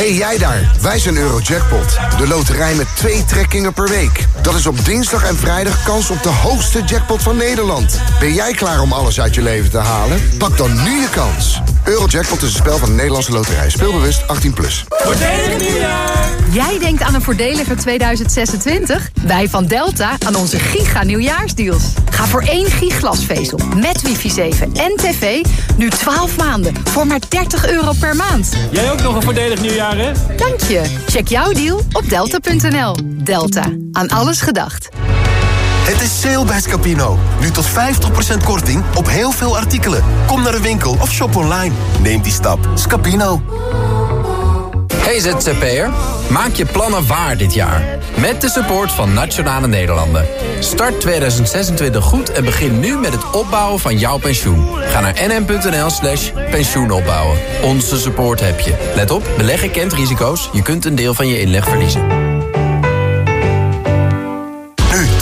Hey, jij daar, wij zijn Eurojackpot. De loterij met twee trekkingen per week. Dat is op dinsdag en vrijdag kans op de hoogste jackpot van Nederland. Ben jij klaar om alles uit je leven te halen? Pak dan nu je kans. Eurojackpot is een spel van de Nederlandse loterij. Speelbewust 18+. Plus. Jij denkt aan een voordeliger 2026? Wij van Delta aan onze giga nieuwjaarsdeals. Ga voor één giglasvezel met wifi 7 en tv nu 12 maanden voor maar 30 euro per maand. Jij ook nog een voordelig nieuwjaar, hè? Dank je. Check jouw deal op delta.nl. Delta. Aan alles gedacht. Het is sale bij Scapino. Nu tot 50% korting op heel veel artikelen. Kom naar de winkel of shop online. Neem die stap. Scapino. Hey ZZP'er, maak je plannen waar dit jaar. Met de support van Nationale Nederlanden. Start 2026 goed en begin nu met het opbouwen van jouw pensioen. Ga naar nm.nl slash pensioenopbouwen. Onze support heb je. Let op, beleggen kent risico's. Je kunt een deel van je inleg verliezen.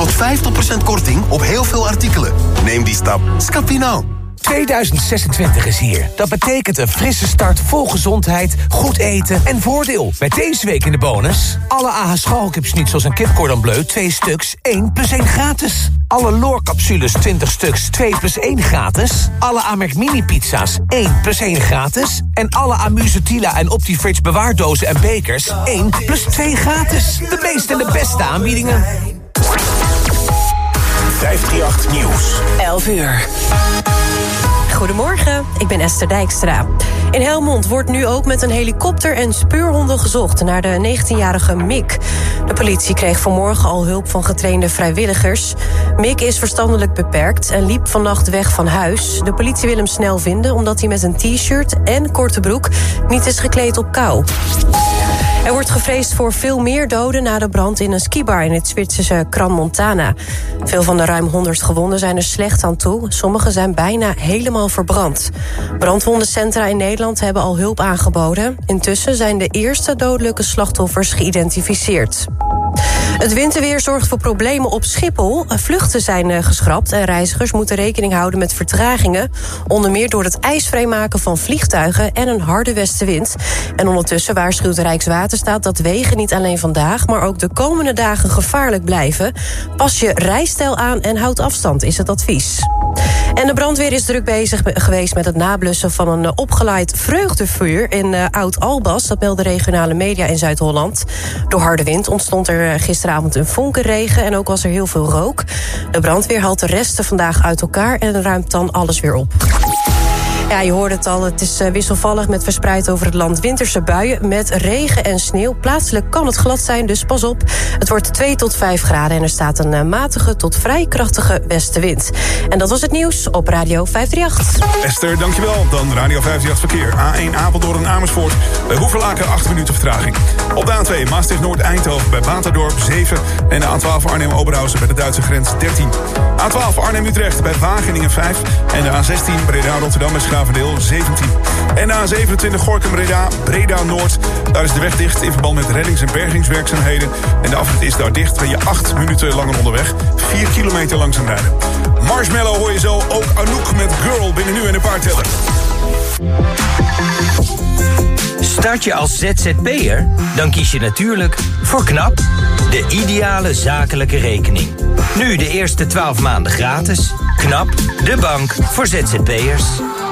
Tot 50% korting op heel veel artikelen. Neem die stap. Scapino. 2026 is hier. Dat betekent een frisse start vol gezondheid, goed eten en voordeel. Met deze week in de bonus... alle AH schalkipsnitzels en kipcordon bleu 2 stuks, 1 plus 1 gratis. Alle loorcapsules 20 stuks, 2 plus 1 gratis. Alle Amerk mini pizza's 1 plus 1 gratis. En alle Amuse Tila en Optifridge bewaardozen en bekers 1 plus 2 gratis. De meeste en de beste aanbiedingen. 538 Nieuws. 11 uur. Goedemorgen, ik ben Esther Dijkstra. In Helmond wordt nu ook met een helikopter en speurhonden gezocht naar de 19-jarige Mick. De politie kreeg vanmorgen al hulp van getrainde vrijwilligers. Mick is verstandelijk beperkt en liep vannacht weg van huis. De politie wil hem snel vinden omdat hij met een t-shirt en korte broek niet is gekleed op kou. Er wordt gevreesd voor veel meer doden na de brand in een skibar in het Zwitserse Gran Montana. Veel van de ruim 100 gewonden zijn er slecht aan toe. Sommigen zijn bijna helemaal verbrand. Brandwondencentra in Nederland hebben al hulp aangeboden. Intussen zijn de eerste dodelijke slachtoffers geïdentificeerd. Het winterweer zorgt voor problemen op Schiphol. Vluchten zijn geschrapt en reizigers moeten rekening houden met vertragingen. Onder meer door het ijsvrijmaken van vliegtuigen en een harde westenwind. En ondertussen waarschuwt Rijkswaterstaat dat wegen niet alleen vandaag... maar ook de komende dagen gevaarlijk blijven. Pas je rijstijl aan en houd afstand, is het advies. En de brandweer is druk bezig geweest met het nablussen van een opgeleid vreugdevuur in Oud-Albas. Dat melden regionale media in Zuid-Holland. Door harde wind ontstond er gisteravond een vonkenregen en ook was er heel veel rook. De brandweer haalt de resten vandaag uit elkaar en ruimt dan alles weer op. Ja, je hoorde het al, het is wisselvallig met verspreid over het land winterse buien... met regen en sneeuw. Plaatselijk kan het glad zijn, dus pas op. Het wordt 2 tot 5 graden en er staat een matige tot vrij krachtige westenwind. En dat was het nieuws op Radio 538. Esther, dankjewel. Dan Radio 538 Verkeer. A1 Apeldoorn Amersfoort. Bij Hoeverlaken 8 minuten vertraging. Op de A2 Maastricht Noord Eindhoven bij Baterdorp 7. En de A12 Arnhem Oberhausen bij de Duitse grens 13. A12 Arnhem Utrecht bij Wageningen 5. En de A16 Breda Rotterdam is Gravendeel 17. En na 27 Gorkum Breda, Breda Noord. Daar is de weg dicht in verband met reddings- en bergingswerkzaamheden. En de afrit is daar dicht. Ben je 8 minuten langer onderweg. 4 kilometer langzaam rijden. Marshmallow hoor je zo. Ook Anouk met Girl binnen nu in een paar tellen. Start je als ZZP'er? Dan kies je natuurlijk voor KNAP, de ideale zakelijke rekening. Nu de eerste 12 maanden gratis. KNAP, de bank voor ZZP'ers.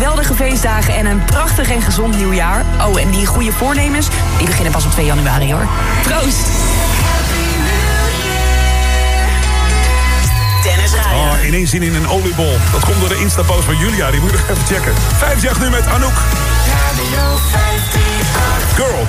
geweldige feestdagen en een prachtig en gezond nieuwjaar. Oh, en die goede voornemens, die beginnen pas op 2 januari hoor. Proost! Dennis Radio. Oh, ineens zin in een oliebol. Dat komt door de Insta-post van Julia, die moet je nog even checken. 5 nu met Anouk. Girl.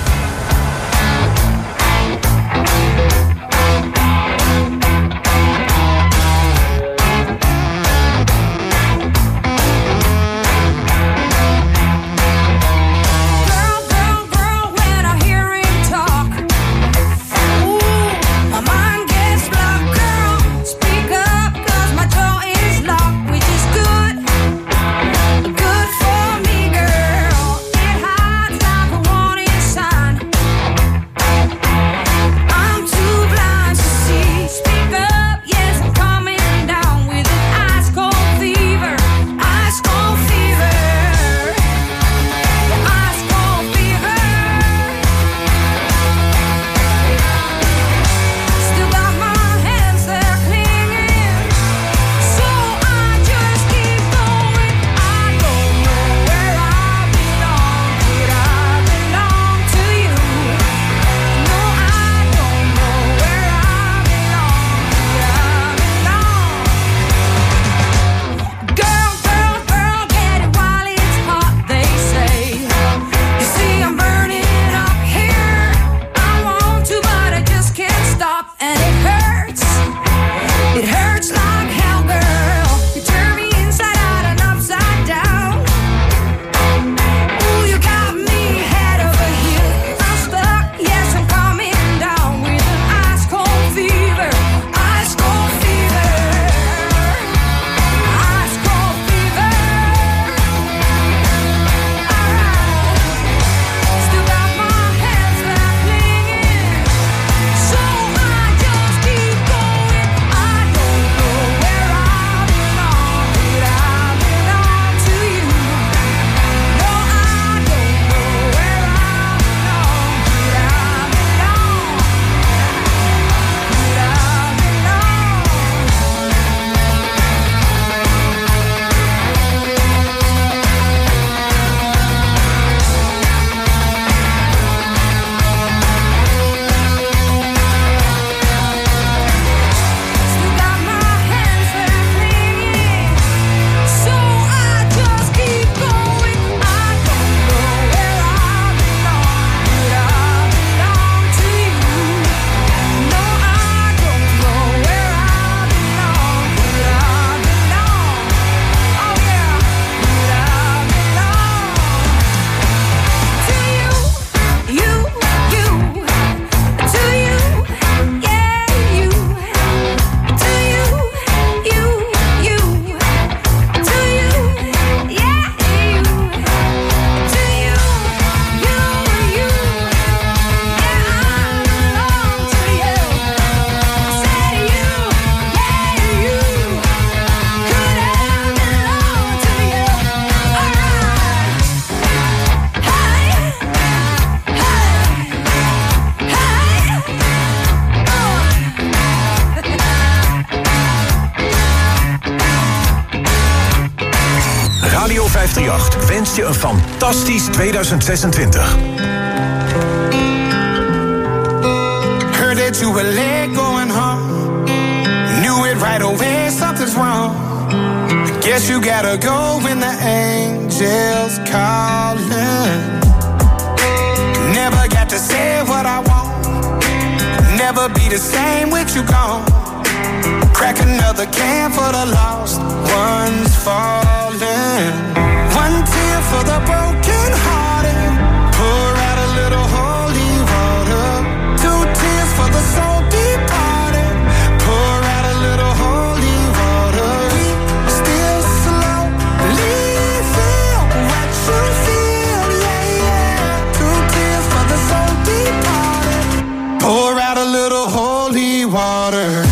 Fantastisch 2026. Heard that you were late going home. Knew it right away, something's wrong. Guess you gotta go when the angels calling. Never got to say what I want. Never be the same with you gone. Crack another can for the lost ones falling. For the. Pour out a little holy water. Two tears for the soul departed. Pour out a little holy water. We still slowly feel what you feel, yeah, yeah. Two tears for the soul departed. Pour out a little holy water.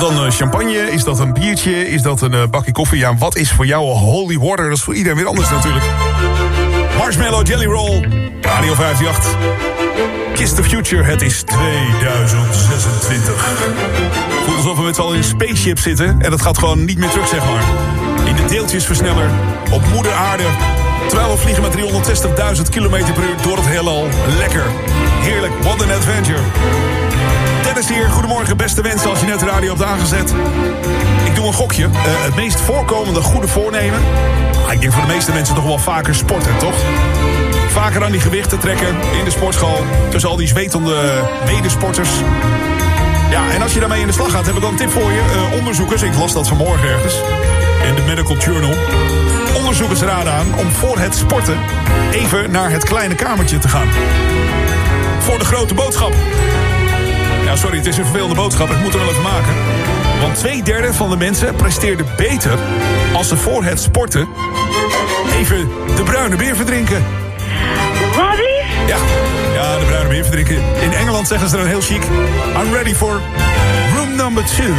Dat dan eh, champagne? Is dat een biertje? Is dat een eh, bakje koffie? Ja, wat is voor jou holy water? Dat is voor iedereen weer anders natuurlijk. Marshmallow Jelly Roll, Radio 58. Kiss the Future, het is 2026. Voelt alsof we met z'n allen in een spaceship zitten... en dat gaat gewoon niet meer terug, zeg maar. In de deeltjesversneller, op moeder aarde... terwijl we vliegen met 360.000 km per uur door het heelal. Lekker, heerlijk, what an adventure. Goedemorgen, beste wensen als je net de radio hebt aangezet. Ik doe een gokje. Eh, het meest voorkomende goede voornemen... Ah, ik denk voor de meeste mensen toch wel vaker sporten, toch? Vaker aan die gewichten trekken in de sportschool... tussen al die zwetende medesporters. Ja, en als je daarmee in de slag gaat, heb ik dan een tip voor je. Eh, onderzoekers, ik las dat vanmorgen ergens... in de Medical Journal... Onderzoekers raden aan om voor het sporten... even naar het kleine kamertje te gaan. Voor de grote boodschap. Ja, sorry, het is een vervelende boodschap. Ik moet er wel even maken. Want twee derde van de mensen presteerde beter... als ze voor het sporten even de bruine beer verdrinken. Wat is? Ja, ja, de bruine beer verdrinken. In Engeland zeggen ze dan heel chic... I'm ready for room number two.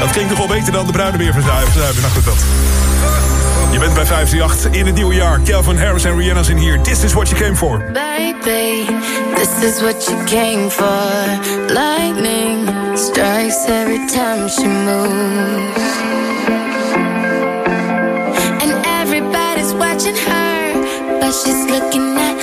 Dat klinkt nog wel beter dan de bruine beer verzuipen. Nou goed, dat. Je bent bij 538 in het nieuwe jaar. Calvin Harris en Rihanna zijn hier. This is what you came for. Baby, this is what you came for. Lightning strikes every time she moves. And everybody's watching her, but she's looking at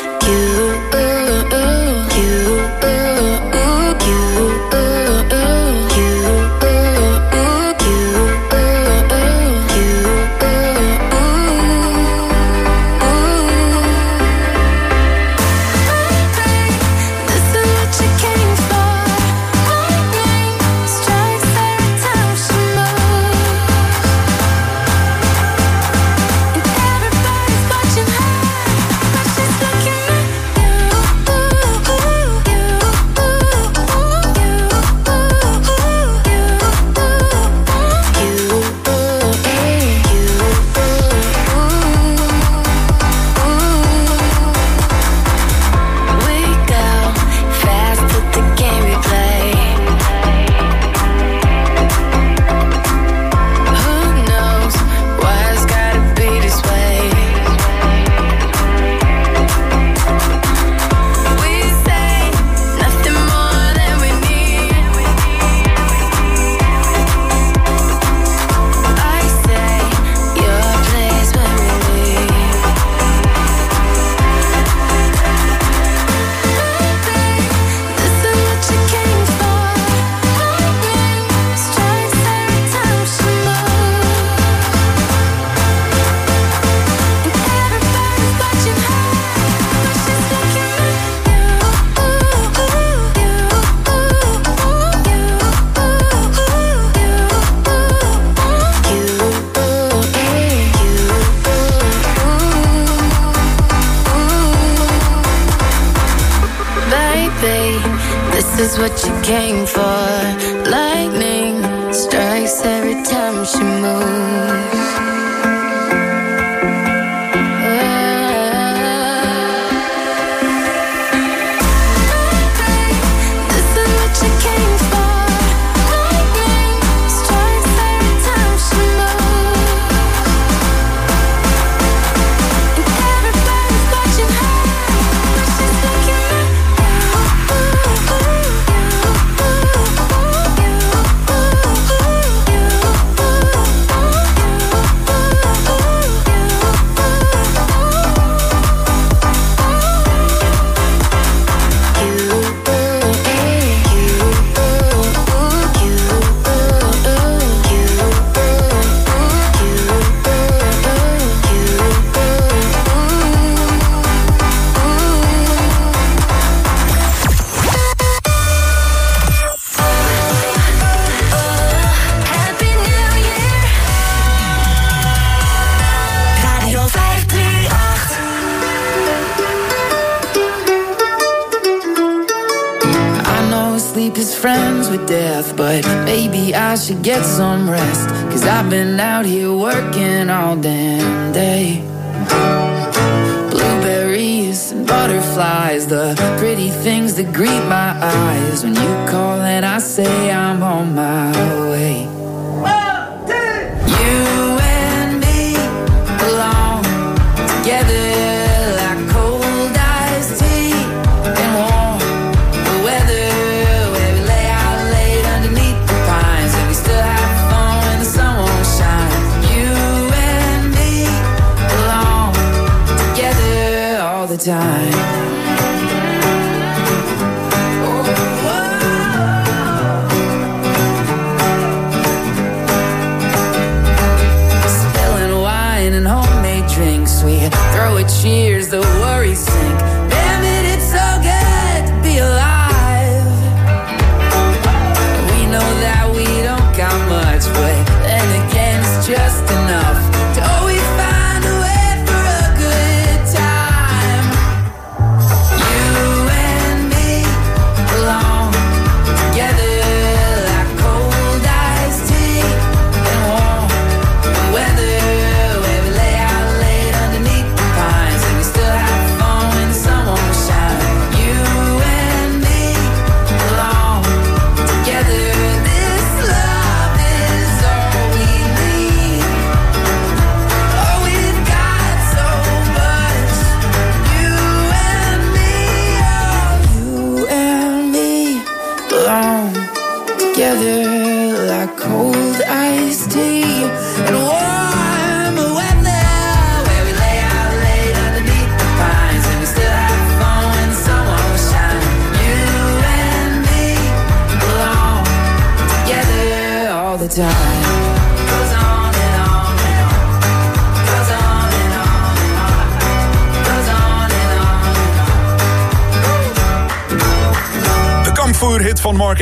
get some rest, cause I've been out here.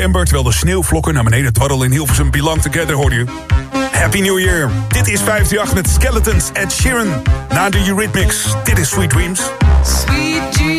Mark terwijl de sneeuwvlokken naar beneden dwarrelen in Hilversum... Belong Together, hoor je. Happy New Year. Dit is 538 met Skeletons at Sheeran. Na de Eurythmics. Dit is Sweet Dreams. Sweet Dreams.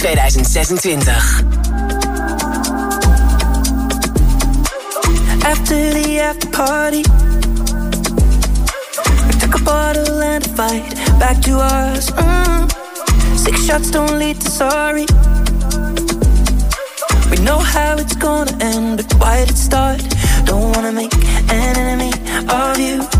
2026. After the after party, we took a bottle and a fight back to us. Mm. Six shots don't lead to sorry. We know how it's gonna end, but why did it start? Don't wanna make an enemy of you.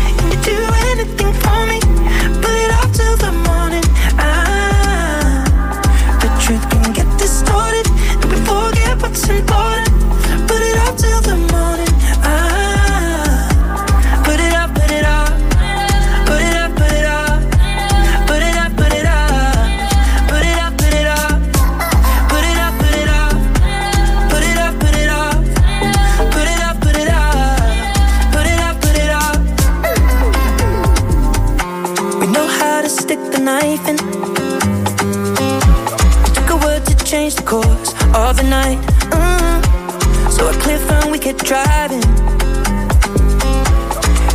of the night. Mm. So a cliff and we kept driving.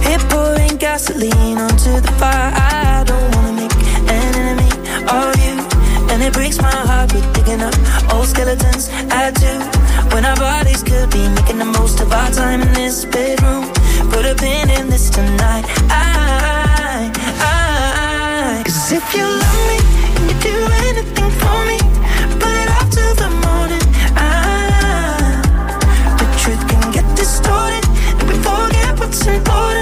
Hit pouring gasoline onto the fire. I don't wanna make an enemy of you. And it breaks my heart with digging up old skeletons. I do. When our bodies could be making the most of our time in this bedroom. Put a pin in this tonight. I, I, cause if you love me you do anything for me, put it off till the Take it called?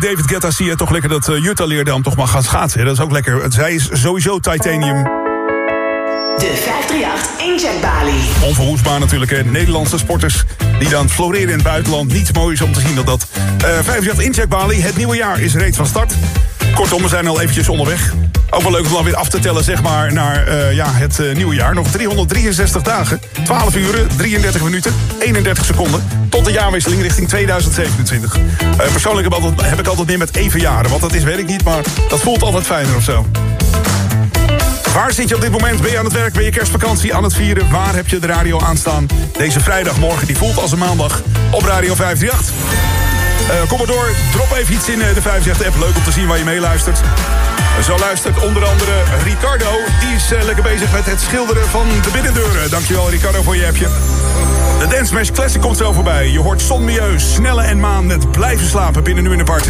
David Guetta, zie je toch lekker dat uh, Jutta Leerdam toch mag gaan schaatsen. Dat is ook lekker. Zij is sowieso Titanium. De 538 incheckbalie. Onverwoestbaar natuurlijk, hè. Nederlandse sporters die dan floreren in het buitenland. Niets moois om te zien dat dat. Eh 538 incheckbalie, het nieuwe jaar is reeds van start. Kortom, we zijn al eventjes onderweg. Ook wel leuk om dan weer af te tellen, zeg maar, naar eh, ja, het eh, nieuwe jaar. Nog 363 dagen, 12 uren, 33 minuten, 31 seconden... tot de jaarwisseling richting 2027. Eh, persoonlijk heb, ik altijd meer met even jaren. Wat dat is, weet ik niet, maar dat voelt altijd fijner of zo. Waar zit je op dit moment? Ben je aan het werk? Ben je kerstvakantie aan het vieren? Waar heb je de radio aanstaan? Deze vrijdagmorgen, die voelt als een maandag op Radio 538. Eh, kom maar door, drop even iets in eh, de 538-app. Leuk om te zien waar je meeluistert. Zo luistert onder andere Ricardo. Die is eh, lekker bezig met het schilderen van de binnendeuren. Dankjewel Ricardo voor je appje. De Dance Smash Classic komt zo voorbij. Je hoort Son Milieu, Snelle en Maan met Blijven slapen binnen nu in de party.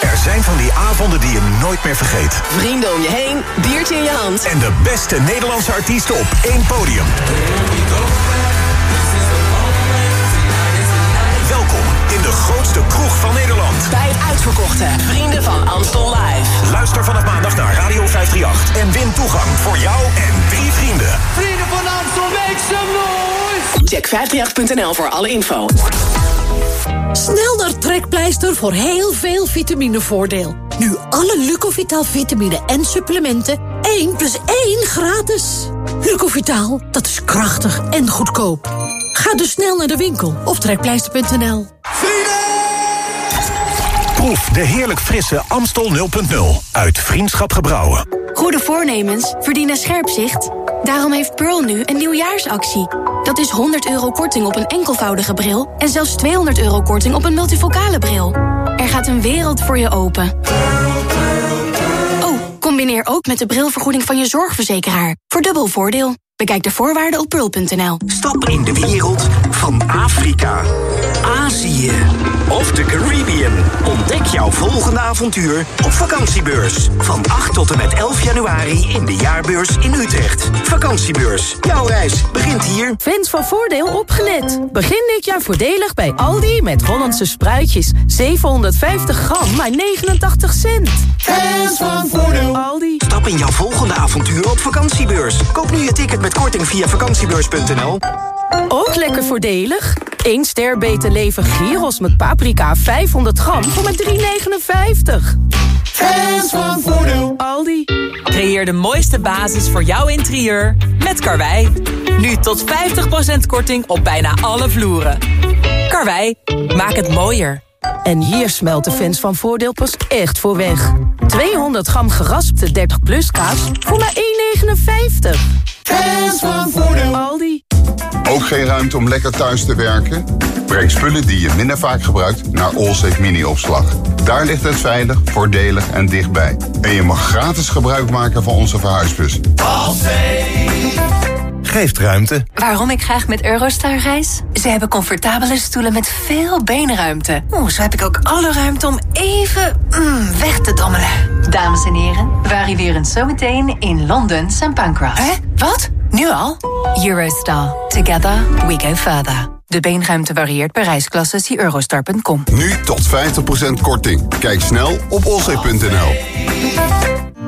Er zijn van die avonden die je nooit meer vergeet. Vrienden om je heen, biertje in je hand. En de beste Nederlandse artiesten op één podium. Grootste kroeg van Nederland. Bij het uitverkochte Vrienden van Amstel Live. Luister vanaf maandag naar Radio 538 en win toegang voor jou en drie vrienden. Vrienden van Amstel, make some noise! Check 538.nl voor alle info. Snel naar Trekpleister voor heel veel vitaminevoordeel. Nu alle Lucovital vitamine en supplementen 1 plus 1 gratis. Lucovital, dat is krachtig en goedkoop. Ga dus snel naar de winkel of trekpleister.nl. Proef de heerlijk frisse Amstel 0.0 uit Vriendschap Gebrouwen. Goede voornemens verdienen scherp zicht. Daarom heeft Pearl nu een nieuwjaarsactie. Dat is 100 euro korting op een enkelvoudige bril... en zelfs 200 euro korting op een multifocale bril. Er gaat een wereld voor je open. Oh, combineer ook met de brilvergoeding van je zorgverzekeraar. Voor dubbel voordeel. Bekijk de voorwaarden op pearl.nl. Stap in de wereld van Afrika, Azië of de Caribbean. Ontdek jouw volgende avontuur op vakantiebeurs. Van 8 tot en met 11 januari in de jaarbeurs in Utrecht. Vakantiebeurs. Jouw reis begint hier. Fans van Voordeel opgelet. Begin dit jaar voordelig bij Aldi met Hollandse spruitjes. 750 gram, maar 89 cent. Fans van Voordeel. Aldi. Stap in jouw volgende avontuur op vakantiebeurs. Koop nu je ticket met korting via vakantiebeurs.nl. Ook lekker voordelig. 1 ster beter leven gyros met paprika 500 gram voor maar 3,59. Fans van Voordeel. Aldi. Creëer de mooiste basis voor jouw interieur met Karwei. Nu tot 50% korting op bijna alle vloeren. Karwei, maak het mooier. En hier smelt de fans van Voordeel pas echt voor weg. 200 gram geraspte 30 plus kaas voor maar 1,59. Fans van Voordeel. Aldi. Ook geen ruimte om lekker thuis te werken? Breng spullen die je minder vaak gebruikt naar Allsafe Mini-opslag. Daar ligt het veilig, voordelig en dichtbij. En je mag gratis gebruik maken van onze verhuisbus. Geeft ruimte. Waarom ik graag met Eurostar reis? Ze hebben comfortabele stoelen met veel beenruimte. Oeh, zo heb ik ook alle ruimte om even mm, weg te dommelen. Dames en heren, we arriveren zometeen in Londen St. Pancras. Hè? Wat? Nu al? Eurostar. Together we go further. De beenruimte varieert per reisklasse. Zie eurostar.com. Nu tot 50% korting. Kijk snel op allsafe.nl.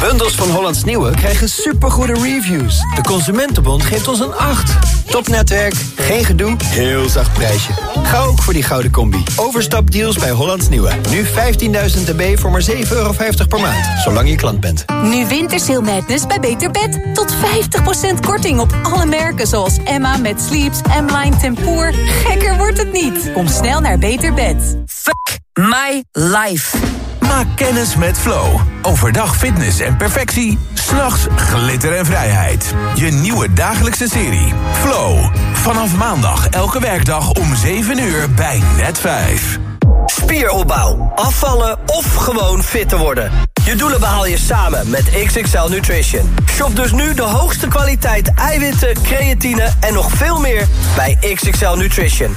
Bundels van Hollands Nieuwe krijgen supergoede reviews. De Consumentenbond geeft ons een 8. Topnetwerk, geen gedoe, heel zacht prijsje. Ga ook voor die gouden combi. Overstapdeals bij Hollands Nieuwe. Nu 15.000 dB voor maar 7,50 euro per maand. Zolang je klant bent. Nu Wintersale Madness bij Beter Bed. Tot 50% korting op alle merken zoals Emma met Sleeps, M-Line Tempoor. Gekker wordt het niet. Kom snel naar Beter Bed. Fuck my life. Maak kennis met Flow. Overdag fitness en perfectie. S'nachts glitter en vrijheid. Je nieuwe dagelijkse serie. Flow. Vanaf maandag elke werkdag om 7 uur bij Net 5. Spieropbouw, afvallen of gewoon fit te worden. Je doelen behaal je samen met XXL Nutrition. Shop dus nu de hoogste kwaliteit eiwitten, creatine en nog veel meer bij XXL Nutrition.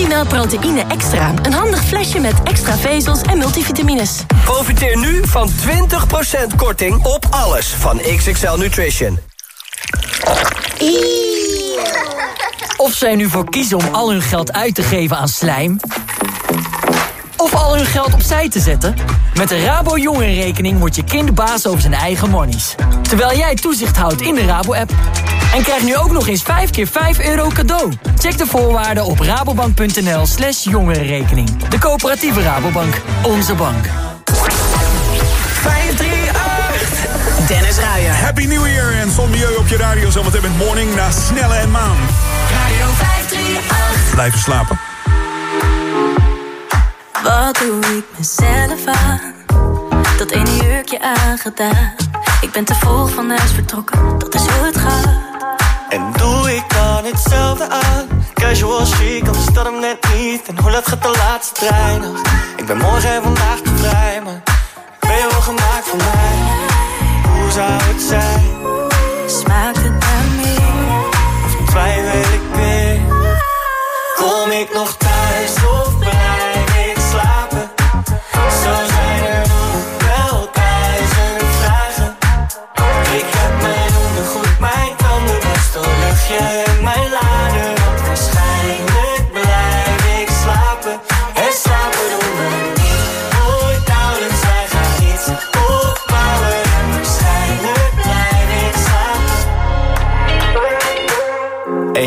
Optimaal proteïne extra. Een handig flesje met extra vezels en multivitamines. Profiteer nu van 20% korting op alles van XXL Nutrition. Of zij nu voor kiezen om al hun geld uit te geven aan slijm... of al hun geld opzij te zetten... met de Rabo Jongerenrekening wordt je kind baas over zijn eigen monies. Terwijl jij toezicht houdt in de Rabo-app. En krijg nu ook nog eens 5 keer 5 euro cadeau. Check de voorwaarden op rabobank.nl slash jongerenrekening. De coöperatieve Rabobank. Onze bank. 538. Dennis Ruijer. Happy New Year en Son Milieu op je radio. Zometeen met Morning na Snelle en Maan. Radio 538. Blijven slapen. Wat doe ik mezelf aan? Dat ene jurkje aangedaan. Ik ben te vroeg van huis vertrokken, dat is hoe het gaat. En doe ik dan hetzelfde aan? Casual chic, anders dat hem net niet. En hoe laat gaat de laatste trein nog? Ik ben morgen en vandaag te vrij, maar ben je wel gemaakt voor mij? Hoe zou het zijn? Smaakt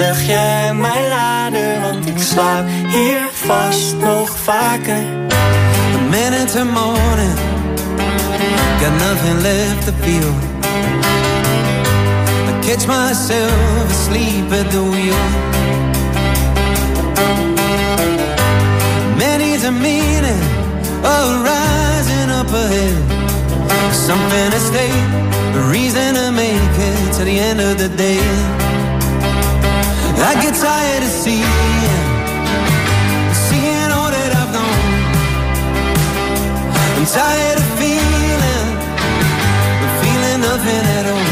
Luchtje en mijn lader. Want ik slaap hier vast nog vaker. A minute to morning, got nothing left to feel. I catch myself asleep at the wheel. Many's a meaning of rising up ahead. Something to stay, a reason to make it to the end of the day. I get tired of seeing, seeing all that I've known. I'm tired of feeling, but feeling nothing at all.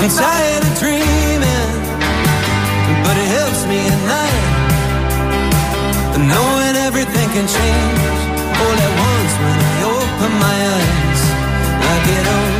I'm tired of dreaming, but it helps me at night. Knowing everything can change all at once when I open my eyes. I get on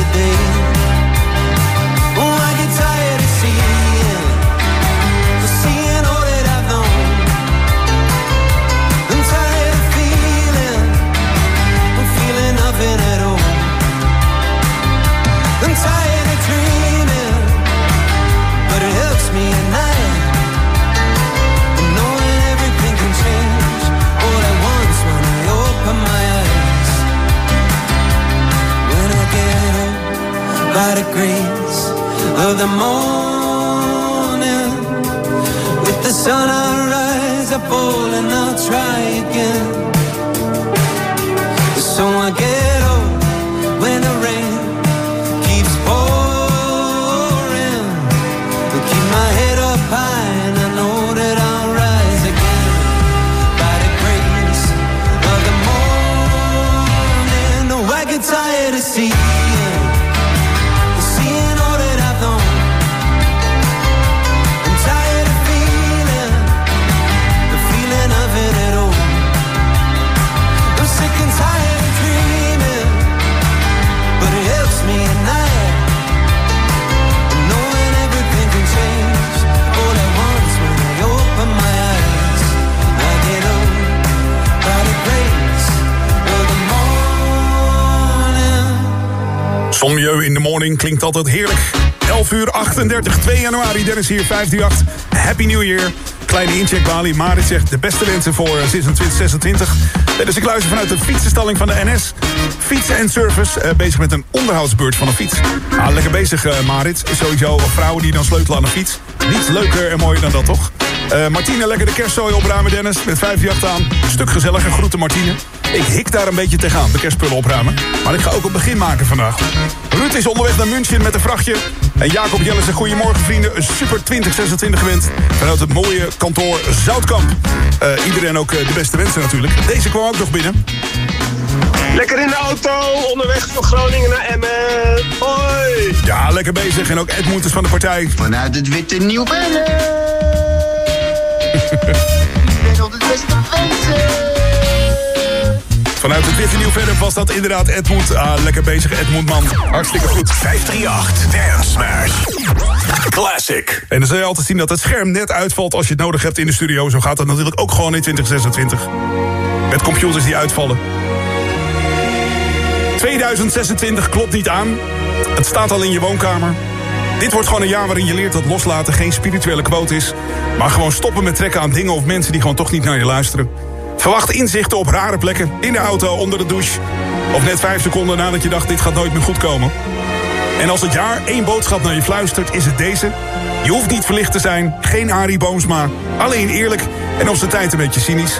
by the grace of the morning. With the sun I rise, I fall and I'll try again. Klinkt altijd heerlijk. 11 uur 38, 2 januari, Dennis hier, 538. Happy New Year. Kleine incheck Bali, Marit zegt de beste wensen voor eh, 2626. Dus ik luister vanuit de fietsenstalling van de NS. Fietsen en service, eh, bezig met een onderhoudsbeurt van een fiets. Ah, lekker bezig eh, Marit. Sowieso vrouwen die dan sleutelen aan een fiets. Niets leuker en mooier dan dat toch? Eh Martine, lekker de kerstzooi opruimen Dennis. Met 538 aan. Stuk gezelliger, groeten Martine. Ik hik daar een beetje tegenaan, de kerstspullen opruimen. Maar ik ga ook een begin maken vandaag. Ruud is onderweg naar München met een vrachtje. En Jacob Jelle zegt goedemorgen vrienden. Een super 2026 gewend. Vanuit het mooie kantoor Zoutkamp. Eh, iedereen ook eh, de beste wensen natuurlijk. Deze kwam ook nog binnen. Lekker in de auto, onderweg van Groningen naar Emmen. Hoi! Ja, lekker bezig. En ook Edmund is van de partij. Vanuit het witte nieuw Vanuit het Witte Nieuw verder was dat inderdaad Edmund. Ah, lekker bezig Edmund man. Hartstikke goed. 538 Dance Smash. Classic. En dan zul je altijd zien dat het scherm net uitvalt als je het nodig hebt in de studio. Zo gaat dat natuurlijk ook gewoon in 2026. Met computers die uitvallen. 2026 klopt niet aan. Het staat al in je woonkamer. Dit wordt gewoon een jaar waarin je leert dat loslaten geen spirituele quote is. Maar gewoon stoppen met trekken aan dingen of mensen die gewoon toch niet naar je luisteren. Verwacht inzichten op rare plekken. In de auto, onder de douche. Of net vijf seconden nadat je dacht dit gaat nooit meer goed komen. En als het jaar één boodschap naar je fluistert, is het deze. Je hoeft niet verlicht te zijn, geen Arie Boomsma. Alleen eerlijk en op zijn tijd een beetje cynisch.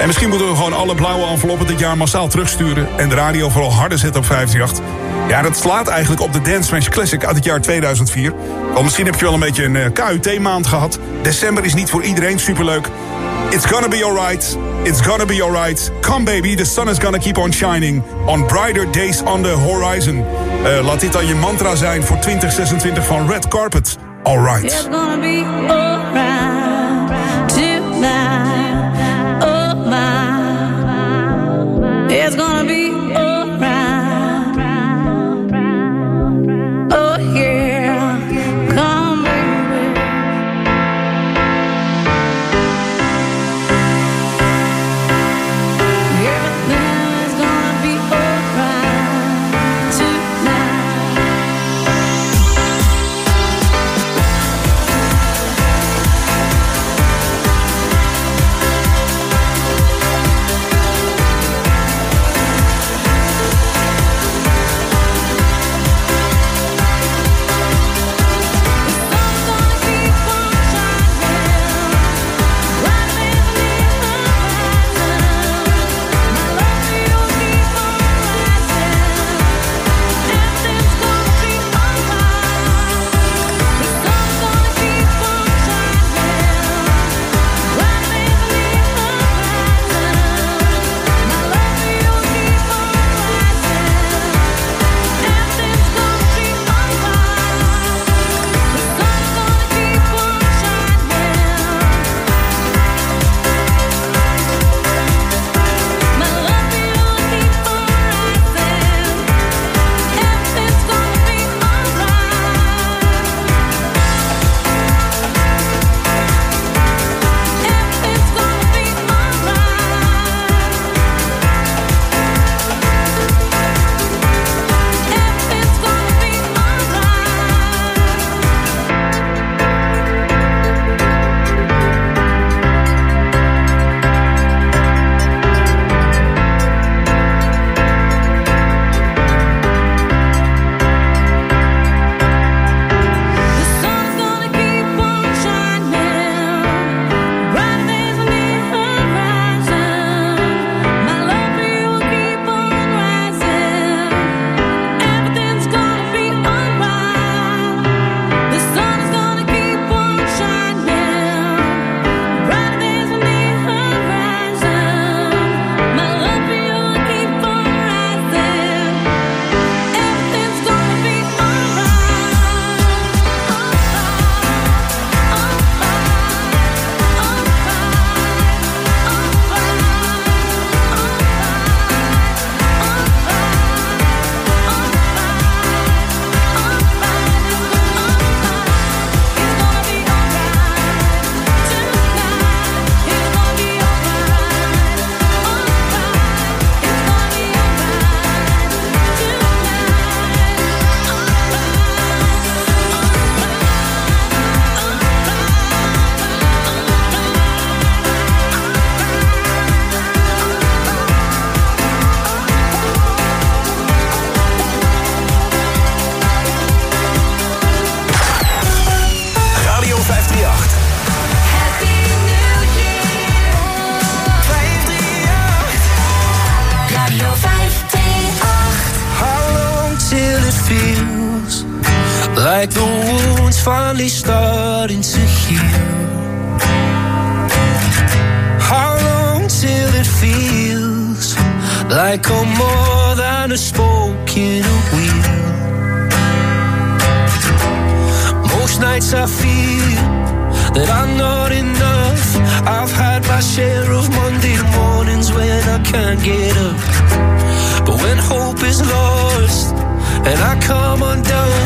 En misschien moeten we gewoon alle blauwe enveloppen dit jaar massaal terugsturen... en de radio vooral harder zetten op 538. Ja, dat slaat eigenlijk op de Dance Smash Classic uit het jaar 2004. Want misschien heb je wel een beetje een eh, KUT-maand gehad. December is niet voor iedereen superleuk. It's gonna be alright. It's gonna be alright. Come baby, the sun is gonna keep on shining. On brighter days on the horizon. Eh, laat dit dan je mantra zijn voor 2026 van Red Carpet. Alright. It's gonna be alright tonight. Oh my. It's gonna be alright. be starting to heal. How long till it feels like I'm more than a spoke in a wheel? Most nights I feel that I'm not enough. I've had my share of Monday mornings when I can't get up. But when hope is lost and I come undone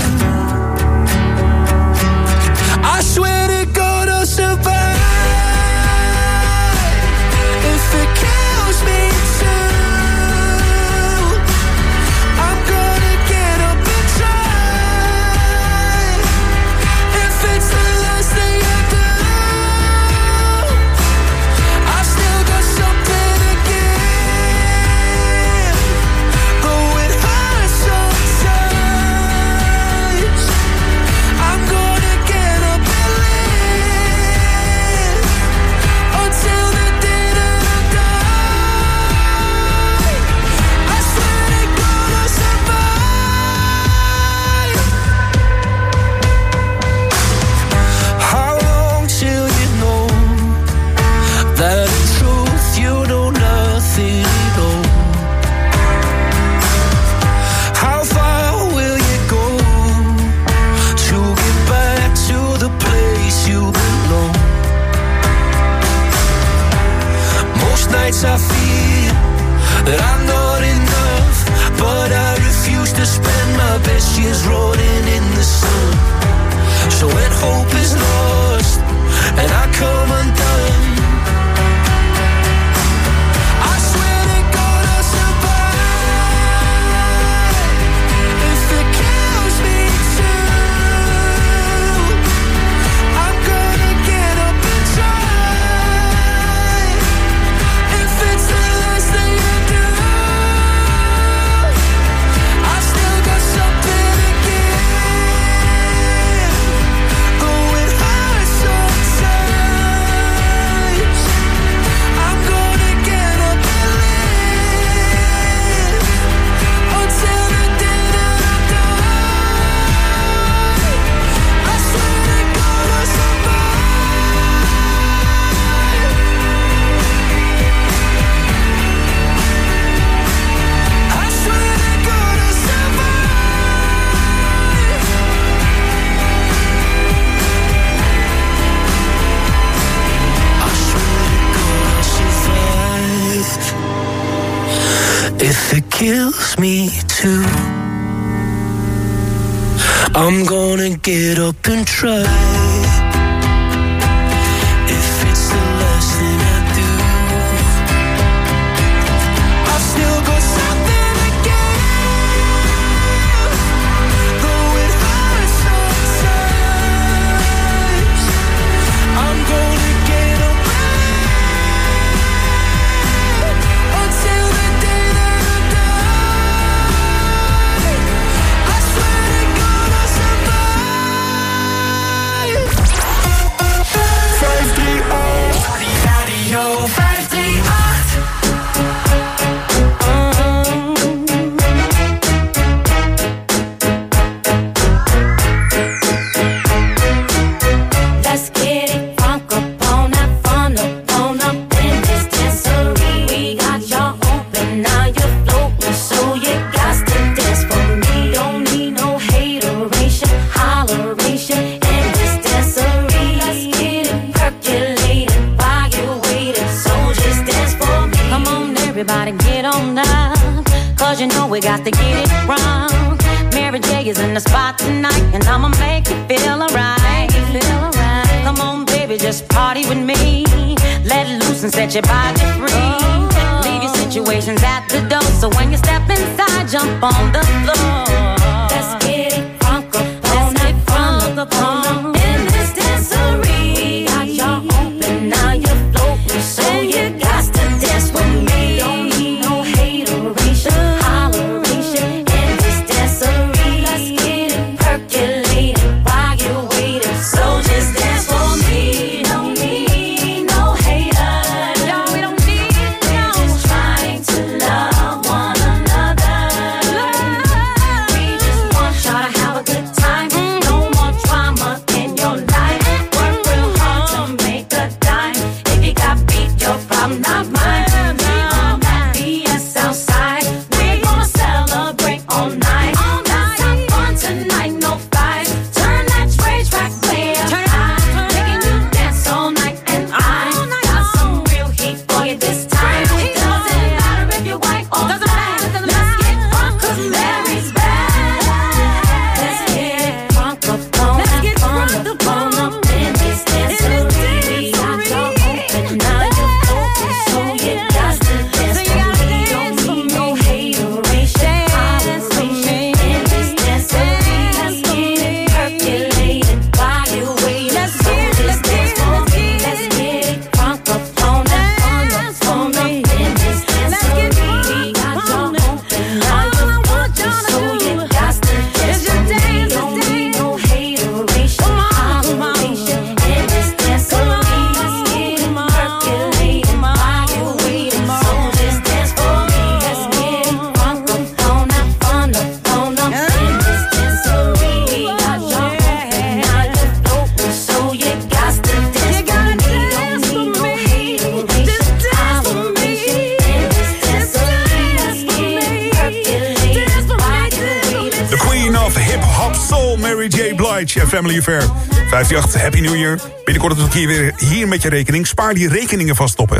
58 Happy New Year. Binnenkort is het keer weer hier met je rekening. Spaar die rekeningen vast op, hè.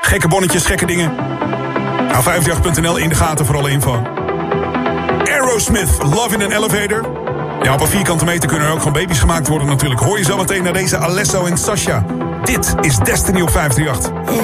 Gekke bonnetjes, gekke dingen. Nou, 58.nl in de gaten voor alle info. Aerosmith, Love in an Elevator. Ja, op een vierkante meter kunnen er ook gewoon baby's gemaakt worden natuurlijk. Hoor je zo meteen naar deze Alesso en Sasha. Dit is Destiny op 538.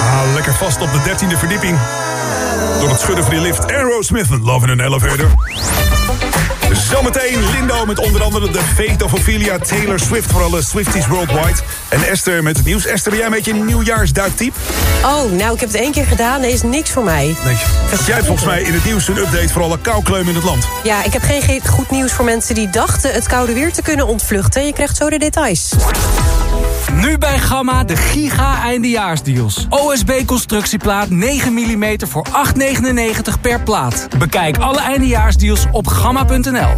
Ah, lekker vast op de dertiende verdieping. Door het schudden van die lift. Aerosmith Love in an Elevator. Zometeen Lindo met onder andere de Fate of Ophelia, Taylor Swift voor alle Swifties worldwide. En Esther met het nieuws. Esther, ben jij een beetje een nieuwjaarsduiktype? Oh, nou, ik heb het één keer gedaan. Nee, is niks voor mij. Nee. Jij hebt volgens mij in het nieuws een update voor alle koukleumen in het land. Ja, ik heb geen ge- goed nieuws voor mensen die dachten het koude weer te kunnen ontvluchten. Je krijgt zo de details. Nu bij Gamma de giga eindejaarsdeals. OSB constructieplaat 9 mm voor 8,99 per plaat. Bekijk alle eindejaarsdeals op gamma.nl.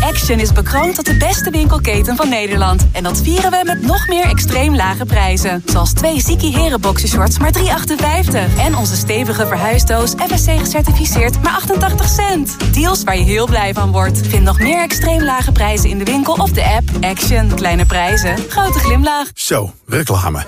Action is bekroond tot de beste winkelketen van Nederland. En dat vieren we met nog meer extreem lage prijzen. Zoals twee Ziki Heren boxershorts maar 3,58. En onze stevige verhuisdoos FSC gecertificeerd maar 88 cent. Deals waar je heel blij van wordt. Vind nog meer extreem lage prijzen in de winkel of de app. Action. Kleine prijzen. Grote glimlach. Zo, reclame.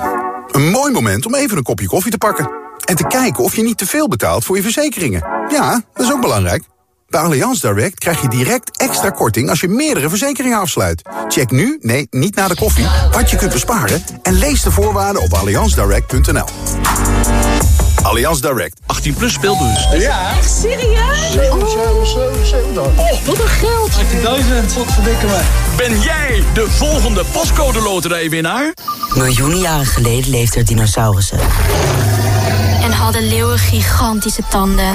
Een mooi moment om even een kopje koffie te pakken. En te kijken of je niet te veel betaalt voor je verzekeringen. Ja, dat is ook belangrijk. Bij Allianz Direct krijg je direct extra korting als je meerdere verzekeringen afsluit. Check nu, nee, niet na de koffie, wat je kunt besparen... en lees de voorwaarden op allianzdirect.nl. Allianz Direct. 18 plus speelbus. Ja. Echt serieus? Oh, wat een geld. 18.000. Wat verdikken me. Ben jij de volgende postcode loterijwinnaar? Miljoenen jaren geleden leefden er dinosaurussen. En hadden leeuwen gigantische tanden.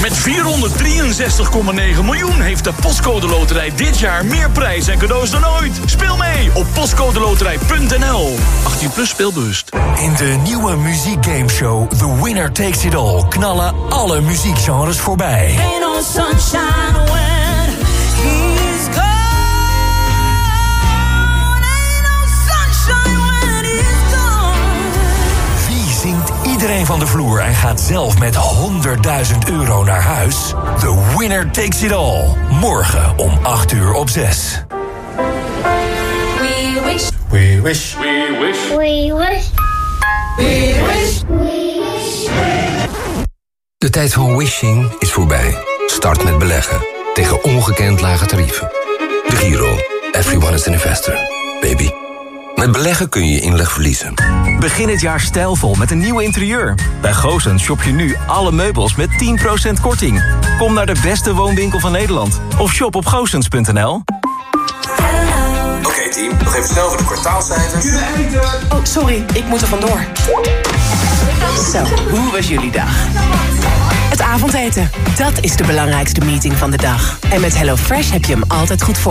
Met 463,9 miljoen heeft de Postcode Loterij dit jaar meer prijs en cadeaus dan ooit. Speel mee op postcodeloterij.nl. 18 plus speelbewust. In de nieuwe muziekgameshow The Winner Takes It All knallen alle muziekgenres voorbij. Ain't no sunshine when iedereen van de vloer en gaat zelf met 100.000 euro naar huis? The Winner Takes It All. Morgen om 8 uur op 6. We wish. We wish. We wish. We wish. We wish. De tijd van wishing is voorbij. Start met beleggen. Tegen ongekend lage tarieven. De Giro. Everyone is an investor. Baby. Met beleggen kun je inleg verliezen. Begin het jaar stijlvol met een nieuw interieur. Bij Goosens shop je nu alle meubels met 10% korting. Kom naar de beste woonwinkel van Nederland. Of shop op goosens.nl. Oké team, nog even snel voor de kwartaalcijfers. Oh, sorry, ik moet er vandoor. Zo, hoe was jullie dag? Het avondeten, dat is de belangrijkste meeting van de dag. En met HelloFresh heb je hem altijd goed voor